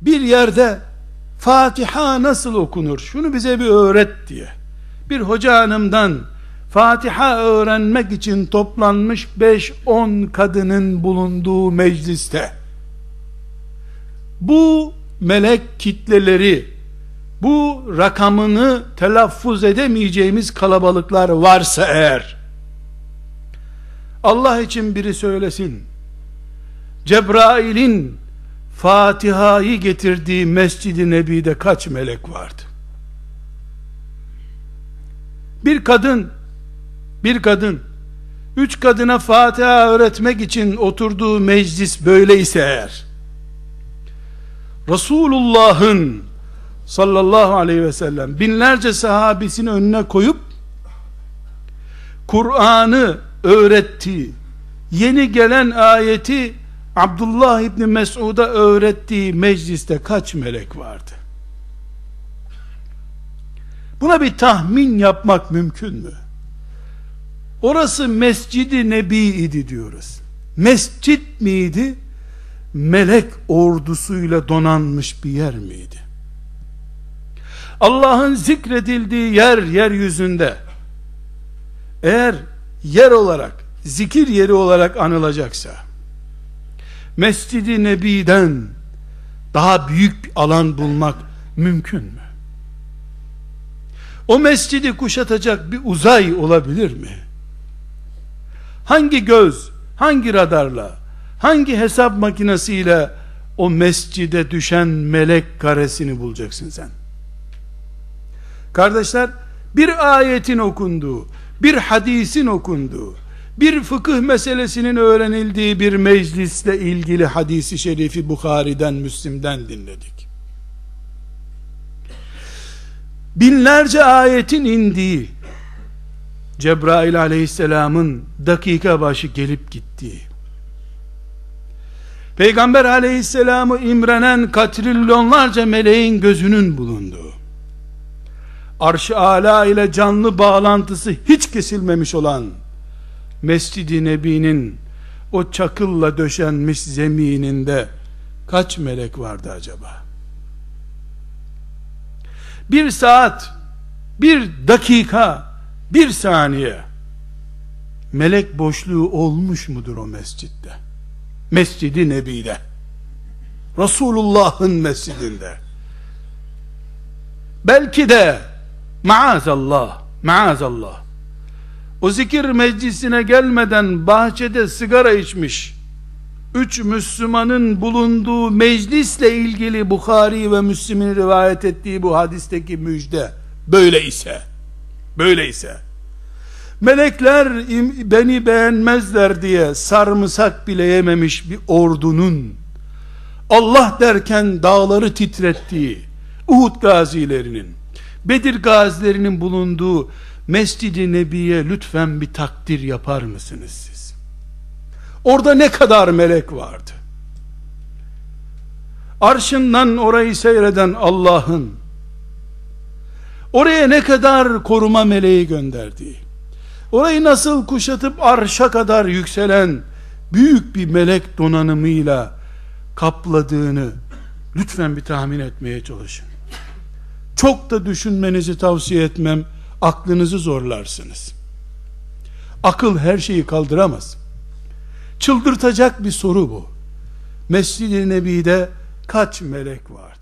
bir yerde Fatiha nasıl okunur? Şunu bize bir öğret diye. Bir hoca hanımdan Fatiha öğrenmek için toplanmış 5-10 kadının bulunduğu mecliste bu melek kitleleri bu rakamını telaffuz edemeyeceğimiz kalabalıklar varsa eğer Allah için biri söylesin Cebrail'in Fatiha'yı getirdiği Mescid-i Nebi'de kaç melek vardı? Bir kadın bir kadın üç kadına Fatiha öğretmek için oturduğu meclis böyleyse eğer Resulullah'ın sallallahu aleyhi ve sellem binlerce sahabesini önüne koyup Kur'an'ı öğrettiği yeni gelen ayeti Abdullah İbni Mesud'a öğrettiği mecliste kaç melek vardı? Buna bir tahmin yapmak mümkün mü? Orası Mescidi Nebi idi diyoruz. Mescit miydi? Melek ordusuyla donanmış bir yer miydi? Allah'ın zikredildiği yer yeryüzünde eğer yer olarak zikir yeri olarak anılacaksa Mescid-i Nebi'den daha büyük bir alan bulmak mümkün mü? O mescidi kuşatacak bir uzay olabilir mi? Hangi göz, hangi radarla, hangi hesap makinesiyle o mescide düşen melek karesini bulacaksın sen? Kardeşler, bir ayetin okunduğu, bir hadisin okunduğu, bir fıkıh meselesinin öğrenildiği bir meclisle ilgili hadisi şerifi Bukhari'den, Müslim'den dinledik. Binlerce ayetin indiği, Cebrail aleyhisselamın dakika başı gelip gittiği, Peygamber aleyhisselamı imrenen katrilyonlarca meleğin gözünün bulunduğu, arş-ı ala ile canlı bağlantısı hiç kesilmemiş olan, Mescid-i Nebi'nin o çakılla döşenmiş zemininde kaç melek vardı acaba? Bir saat, bir dakika, bir saniye melek boşluğu olmuş mudur o mescitte? Mescid-i Nebi'de. Resulullah'ın mescidinde. Belki de maazallah, maazallah o zikir meclisine gelmeden bahçede sigara içmiş. Üç Müslümanın bulunduğu meclisle ilgili Bukhari ve Müslim'in rivayet ettiği bu hadisteki müjde böyle ise böyle ise melekler beni beğenmezler diye sarımsak bile yememiş bir ordunun Allah derken dağları titrettiği Uhud gazilerinin Bedir gazilerinin bulunduğu Mescid-i Nebi'ye lütfen bir takdir yapar mısınız siz? Orada ne kadar melek vardı? Arşından orayı seyreden Allah'ın oraya ne kadar koruma meleği gönderdiği, orayı nasıl kuşatıp arşa kadar yükselen büyük bir melek donanımıyla kapladığını lütfen bir tahmin etmeye çalışın. Çok da düşünmenizi tavsiye etmem aklınızı zorlarsınız. Akıl her şeyi kaldıramaz. Çıldırtacak bir soru bu. Mescid-i Nebi'de kaç melek var?